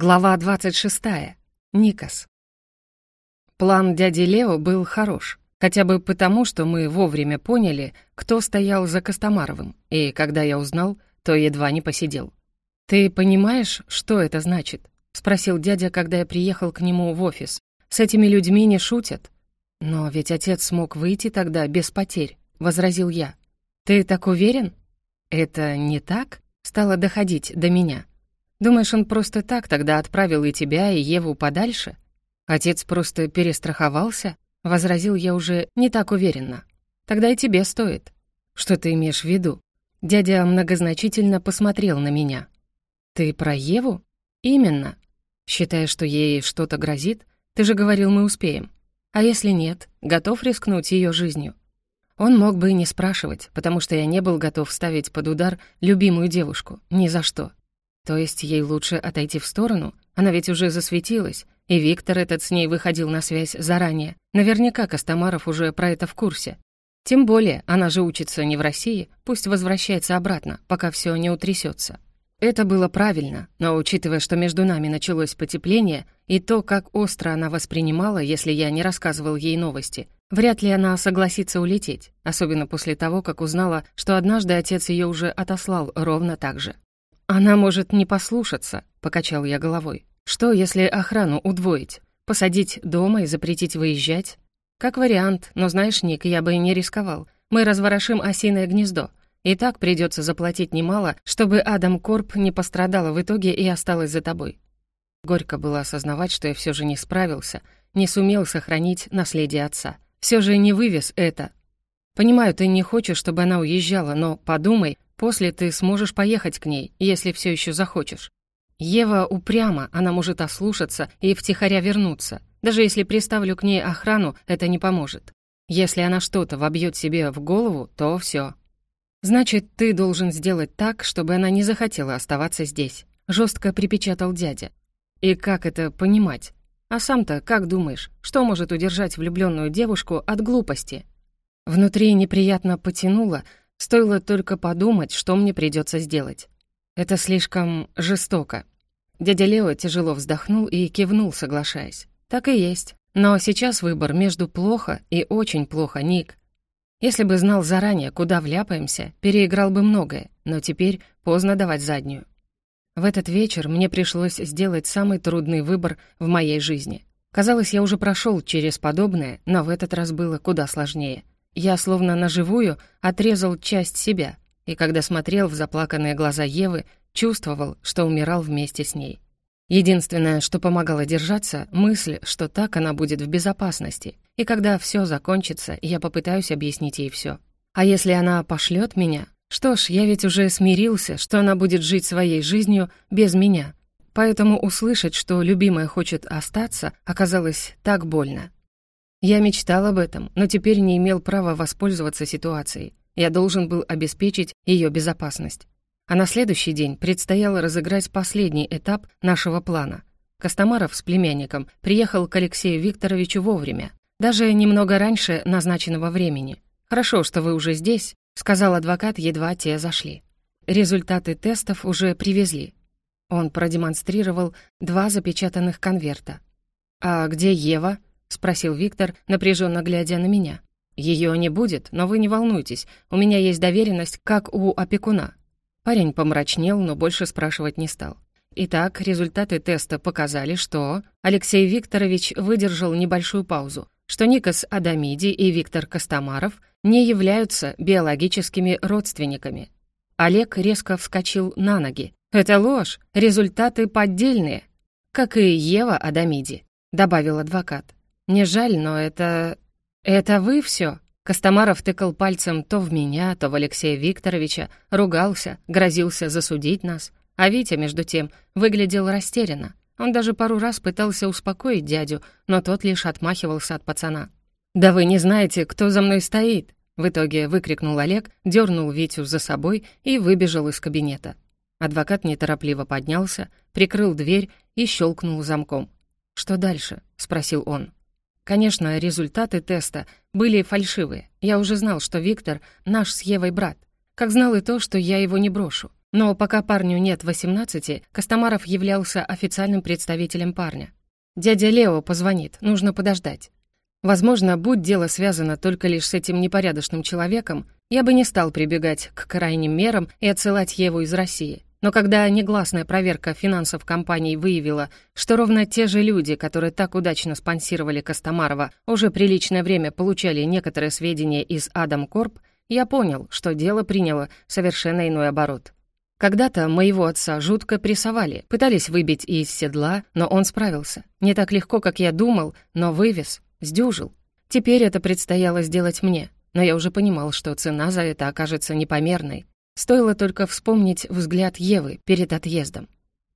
Глава 26. Никас. План дяди Лео был хорош, хотя бы потому, что мы вовремя поняли, кто стоял за Костомаровым, и когда я узнал, то едва не посидел. «Ты понимаешь, что это значит?» — спросил дядя, когда я приехал к нему в офис. «С этими людьми не шутят». «Но ведь отец смог выйти тогда без потерь», — возразил я. «Ты так уверен?» «Это не так?» — стало доходить до меня. Думаешь, он просто так тогда отправил и тебя, и Еву подальше? Отец просто перестраховался? Возразил я уже не так уверенно. Тогда и тебе стоит. Что ты имеешь в виду? Дядя многозначительно посмотрел на меня. Ты про Еву? Именно. Считаешь, что ей что-то грозит? Ты же говорил, мы успеем. А если нет, готов рискнуть ее жизнью? Он мог бы и не спрашивать, потому что я не был готов ставить под удар любимую девушку. Ни за что. То есть ей лучше отойти в сторону? Она ведь уже засветилась, и Виктор этот с ней выходил на связь заранее. Наверняка Костомаров уже про это в курсе. Тем более, она же учится не в России, пусть возвращается обратно, пока все не утрясется. Это было правильно, но учитывая, что между нами началось потепление, и то, как остро она воспринимала, если я не рассказывал ей новости, вряд ли она согласится улететь, особенно после того, как узнала, что однажды отец ее уже отослал ровно так же. «Она может не послушаться», — покачал я головой. «Что, если охрану удвоить? Посадить дома и запретить выезжать? Как вариант, но знаешь, Ник, я бы и не рисковал. Мы разворошим осиное гнездо. И так придется заплатить немало, чтобы Адам Корп не пострадала в итоге и осталась за тобой». Горько было осознавать, что я все же не справился, не сумел сохранить наследие отца. Все же не вывез это. Понимаю, ты не хочешь, чтобы она уезжала, но подумай, После ты сможешь поехать к ней, если все еще захочешь. Ева упряма, она может ослушаться и втихаря вернуться. Даже если приставлю к ней охрану, это не поможет. Если она что-то вобьет себе в голову, то все. Значит, ты должен сделать так, чтобы она не захотела оставаться здесь. Жестко припечатал дядя. И как это понимать? А сам-то как думаешь, что может удержать влюбленную девушку от глупости? Внутри неприятно потянуло, Стоило только подумать, что мне придется сделать. Это слишком жестоко. Дядя Лео тяжело вздохнул и кивнул, соглашаясь. Так и есть. Но сейчас выбор между плохо и очень плохо, Ник. Если бы знал заранее, куда вляпаемся, переиграл бы многое, но теперь поздно давать заднюю. В этот вечер мне пришлось сделать самый трудный выбор в моей жизни. Казалось, я уже прошел через подобное, но в этот раз было куда сложнее — я словно наживую отрезал часть себя, и когда смотрел в заплаканные глаза Евы, чувствовал, что умирал вместе с ней. Единственное, что помогало держаться, мысль, что так она будет в безопасности, и когда все закончится, я попытаюсь объяснить ей все. А если она пошлет меня? Что ж, я ведь уже смирился, что она будет жить своей жизнью без меня. Поэтому услышать, что любимая хочет остаться, оказалось так больно. Я мечтал об этом, но теперь не имел права воспользоваться ситуацией. Я должен был обеспечить ее безопасность. А на следующий день предстояло разыграть последний этап нашего плана. Костомаров с племянником приехал к Алексею Викторовичу вовремя, даже немного раньше назначенного времени. «Хорошо, что вы уже здесь», — сказал адвокат, едва те зашли. Результаты тестов уже привезли. Он продемонстрировал два запечатанных конверта. «А где Ева?» — спросил Виктор, напряженно глядя на меня. Ее не будет, но вы не волнуйтесь, у меня есть доверенность, как у опекуна». Парень помрачнел, но больше спрашивать не стал. Итак, результаты теста показали, что Алексей Викторович выдержал небольшую паузу, что Никос Адамиди и Виктор Костомаров не являются биологическими родственниками. Олег резко вскочил на ноги. «Это ложь, результаты поддельные, как и Ева Адамиди», — добавил адвокат. «Не жаль, но это... это вы все. Костомаров тыкал пальцем то в меня, то в Алексея Викторовича, ругался, грозился засудить нас. А Витя, между тем, выглядел растерянно. Он даже пару раз пытался успокоить дядю, но тот лишь отмахивался от пацана. «Да вы не знаете, кто за мной стоит!» В итоге выкрикнул Олег, дернул Витю за собой и выбежал из кабинета. Адвокат неторопливо поднялся, прикрыл дверь и щелкнул замком. «Что дальше?» — спросил он. Конечно, результаты теста были фальшивые. Я уже знал, что Виктор — наш с Евой брат. Как знал и то, что я его не брошу. Но пока парню нет 18, Костомаров являлся официальным представителем парня. «Дядя Лео позвонит, нужно подождать». Возможно, будь дело связано только лишь с этим непорядочным человеком, я бы не стал прибегать к крайним мерам и отсылать Еву из России. Но когда негласная проверка финансов компании выявила, что ровно те же люди, которые так удачно спонсировали Костомарова, уже приличное время получали некоторые сведения из Адам Корп, я понял, что дело приняло совершенно иной оборот. Когда-то моего отца жутко прессовали, пытались выбить из седла, но он справился. Не так легко, как я думал, но вывез, сдюжил. Теперь это предстояло сделать мне, но я уже понимал, что цена за это окажется непомерной. Стоило только вспомнить взгляд Евы перед отъездом.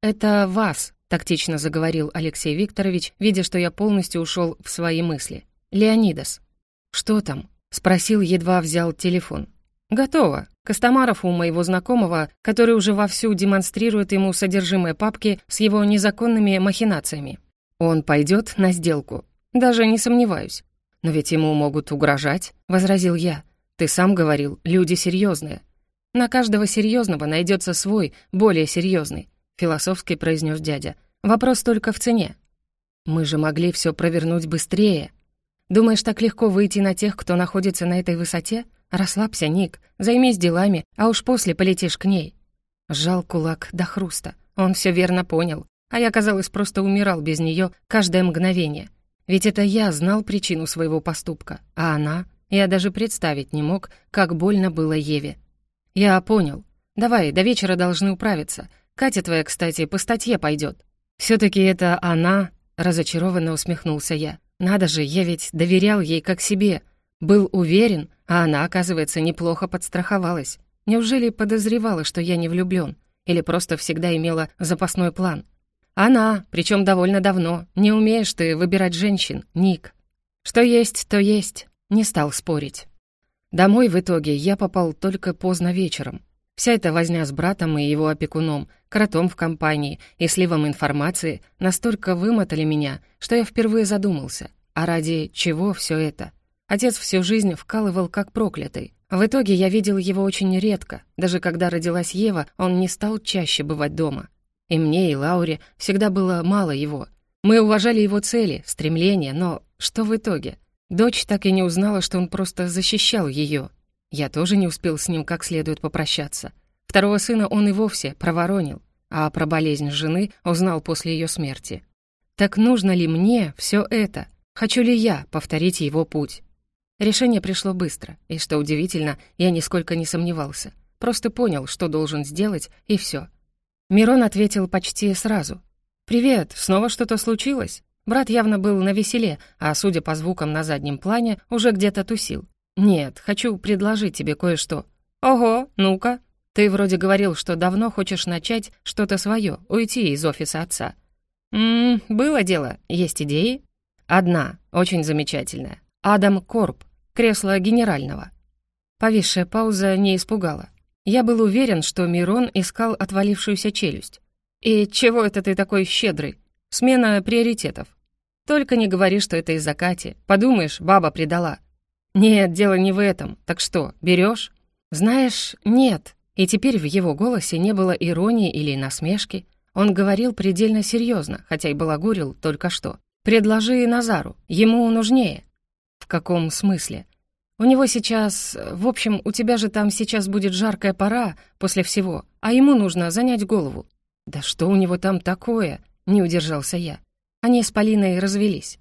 «Это вас», — тактично заговорил Алексей Викторович, видя, что я полностью ушел в свои мысли. «Леонидас». «Что там?» — спросил, едва взял телефон. «Готово. Костомаров у моего знакомого, который уже вовсю демонстрирует ему содержимое папки с его незаконными махинациями. Он пойдет на сделку. Даже не сомневаюсь. Но ведь ему могут угрожать, возразил я. Ты сам говорил, люди серьезные. На каждого серьезного найдется свой, более серьезный, философски произнес дядя. Вопрос только в цене. Мы же могли все провернуть быстрее. Думаешь, так легко выйти на тех, кто находится на этой высоте? Расслабься, Ник, займись делами, а уж после полетишь к ней. Сжал кулак до хруста. Он все верно понял, а я, казалось, просто умирал без нее каждое мгновение. Ведь это я знал причину своего поступка, а она... Я даже представить не мог, как больно было Еве. «Я понял. Давай, до вечера должны управиться. Катя твоя, кстати, по статье пойдет. все таки это она...» — разочарованно усмехнулся я. «Надо же, я ведь доверял ей как себе. Был уверен, а она, оказывается, неплохо подстраховалась. Неужели подозревала, что я не влюблён? Или просто всегда имела запасной план? Она, причем довольно давно. Не умеешь ты выбирать женщин, Ник. Что есть, то есть. Не стал спорить. Домой в итоге я попал только поздно вечером. Вся эта возня с братом и его опекуном, кротом в компании и сливом информации настолько вымотали меня, что я впервые задумался, а ради чего все это? Отец всю жизнь вкалывал как проклятый. В итоге я видел его очень редко. Даже когда родилась Ева, он не стал чаще бывать дома. И мне, и Лауре всегда было мало его. Мы уважали его цели, стремления, но что в итоге? Дочь так и не узнала, что он просто защищал ее. Я тоже не успел с ним как следует попрощаться. Второго сына он и вовсе проворонил, а про болезнь жены узнал после ее смерти. Так нужно ли мне все это? Хочу ли я повторить его путь? Решение пришло быстро, и, что удивительно, я нисколько не сомневался. Просто понял, что должен сделать, и все. Мирон ответил почти сразу. «Привет, снова что-то случилось?» Брат явно был на веселе, а, судя по звукам на заднем плане, уже где-то тусил. «Нет, хочу предложить тебе кое-что». «Ого, ну-ка. Ты вроде говорил, что давно хочешь начать что-то свое, уйти из офиса отца». «Ммм, было дело. Есть идеи?» «Одна, очень замечательная. Адам Корп, кресло генерального». Повисшая пауза не испугала. Я был уверен, что Мирон искал отвалившуюся челюсть. «И чего это ты такой щедрый? Смена приоритетов. Только не говори, что это из-за Кати. Подумаешь, баба предала». «Нет, дело не в этом. Так что, берешь? «Знаешь, нет». И теперь в его голосе не было иронии или насмешки. Он говорил предельно серьезно, хотя и балагурил только что. «Предложи Назару, ему нужнее». «В каком смысле?» У него сейчас... В общем, у тебя же там сейчас будет жаркая пора после всего, а ему нужно занять голову». «Да что у него там такое?» — не удержался я. Они с Полиной развелись.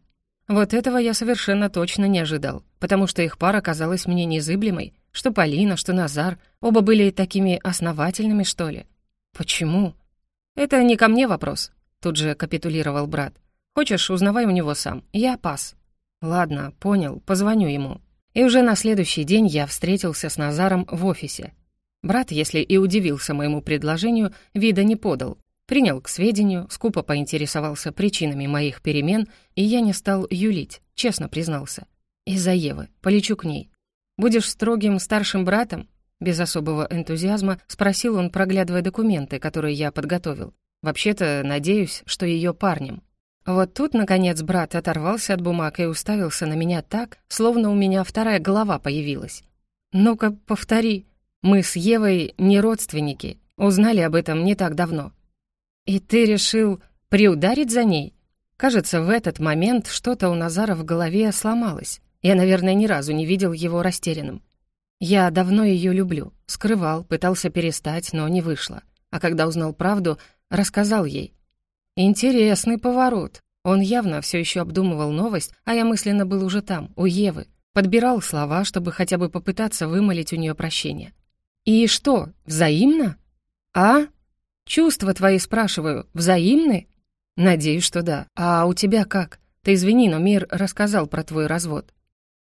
Вот этого я совершенно точно не ожидал, потому что их пара казалась мне незыблемой, что Полина, что Назар, оба были такими основательными, что ли. Почему? Это не ко мне вопрос, тут же капитулировал брат. Хочешь, узнавай у него сам. Я пас. Ладно, понял, позвоню ему. И уже на следующий день я встретился с Назаром в офисе. Брат, если и удивился моему предложению, вида не подал. Принял к сведению, скупо поинтересовался причинами моих перемен, и я не стал юлить, честно признался. Из-за Евы, полечу к ней. «Будешь строгим старшим братом?» Без особого энтузиазма спросил он, проглядывая документы, которые я подготовил. «Вообще-то, надеюсь, что ее парнем». Вот тут, наконец, брат оторвался от бумаг и уставился на меня так, словно у меня вторая голова появилась. «Ну-ка, повтори. Мы с Евой не родственники. Узнали об этом не так давно». «И ты решил приударить за ней?» Кажется, в этот момент что-то у Назара в голове сломалось. Я, наверное, ни разу не видел его растерянным. Я давно ее люблю. Скрывал, пытался перестать, но не вышло. А когда узнал правду, рассказал ей. Интересный поворот. Он явно все еще обдумывал новость, а я мысленно был уже там, у Евы. Подбирал слова, чтобы хотя бы попытаться вымолить у нее прощение. «И что, взаимно?» «А? Чувства твои, спрашиваю, взаимны?» «Надеюсь, что да. А у тебя как? Ты извини, но мир рассказал про твой развод».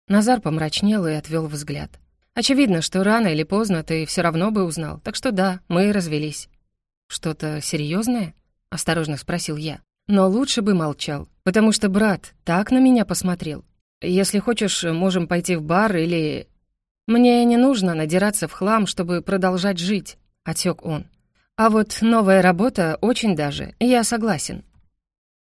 Назар помрачнел и отвел взгляд. «Очевидно, что рано или поздно ты все равно бы узнал, так что да, мы развелись». «Что-то серьезное? осторожно спросил я. Но лучше бы молчал, потому что брат так на меня посмотрел. Если хочешь, можем пойти в бар или... Мне не нужно надираться в хлам, чтобы продолжать жить, отек он. А вот новая работа очень даже, я согласен.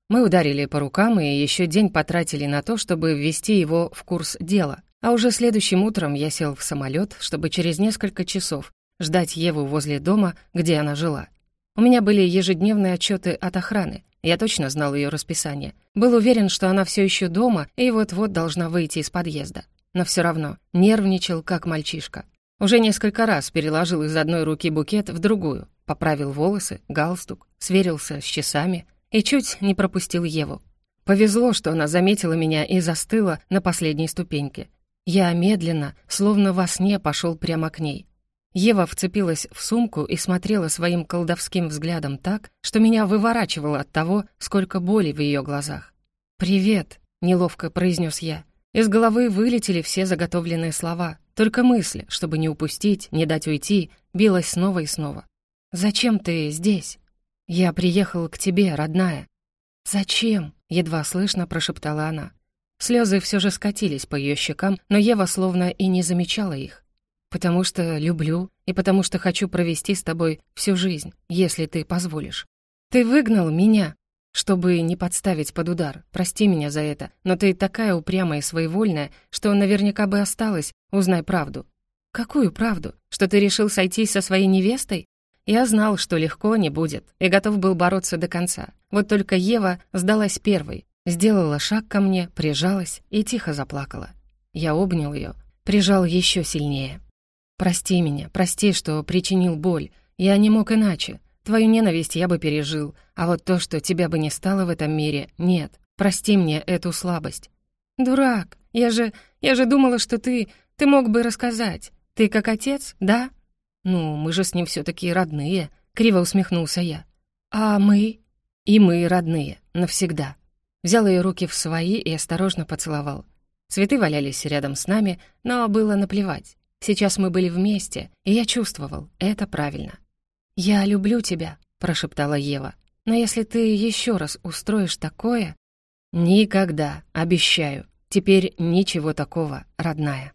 Мы ударили по рукам и еще день потратили на то, чтобы ввести его в курс дела. А уже следующим утром я сел в самолет, чтобы через несколько часов ждать Еву возле дома, где она жила. У меня были ежедневные отчеты от охраны, я точно знал ее расписание. Был уверен, что она все еще дома и вот-вот должна выйти из подъезда. Но все равно нервничал, как мальчишка. Уже несколько раз переложил из одной руки букет в другую, поправил волосы, галстук, сверился с часами и чуть не пропустил Еву. Повезло, что она заметила меня и застыла на последней ступеньке. Я медленно, словно во сне, пошел прямо к ней. Ева вцепилась в сумку и смотрела своим колдовским взглядом так, что меня выворачивало от того, сколько боли в ее глазах. «Привет», — неловко произнес я. Из головы вылетели все заготовленные слова. Только мысль, чтобы не упустить, не дать уйти, билась снова и снова. «Зачем ты здесь?» «Я приехал к тебе, родная». «Зачем?» — едва слышно прошептала она. Слезы все же скатились по ее щекам, но Ева словно и не замечала их. Потому что люблю и потому что хочу провести с тобой всю жизнь, если ты позволишь. Ты выгнал меня, чтобы не подставить под удар. Прости меня за это, но ты такая упрямая и своевольная, что наверняка бы осталась, узнай правду. Какую правду? Что ты решил сойтись со своей невестой? Я знал, что легко не будет, и готов был бороться до конца. Вот только Ева сдалась первой, сделала шаг ко мне, прижалась и тихо заплакала. Я обнял ее, прижал еще сильнее. Прости меня, прости, что причинил боль. Я не мог иначе. Твою ненависть я бы пережил, а вот то, что тебя бы не стало в этом мире, нет. Прости мне эту слабость. Дурак, я же... я же думала, что ты... ты мог бы рассказать. Ты как отец, да? Ну, мы же с ним все таки родные, криво усмехнулся я. А мы? И мы родные, навсегда. Взял ее руки в свои и осторожно поцеловал. Цветы валялись рядом с нами, но было наплевать. Сейчас мы были вместе, и я чувствовал, это правильно. «Я люблю тебя», — прошептала Ева. «Но если ты еще раз устроишь такое...» «Никогда, обещаю. Теперь ничего такого, родная».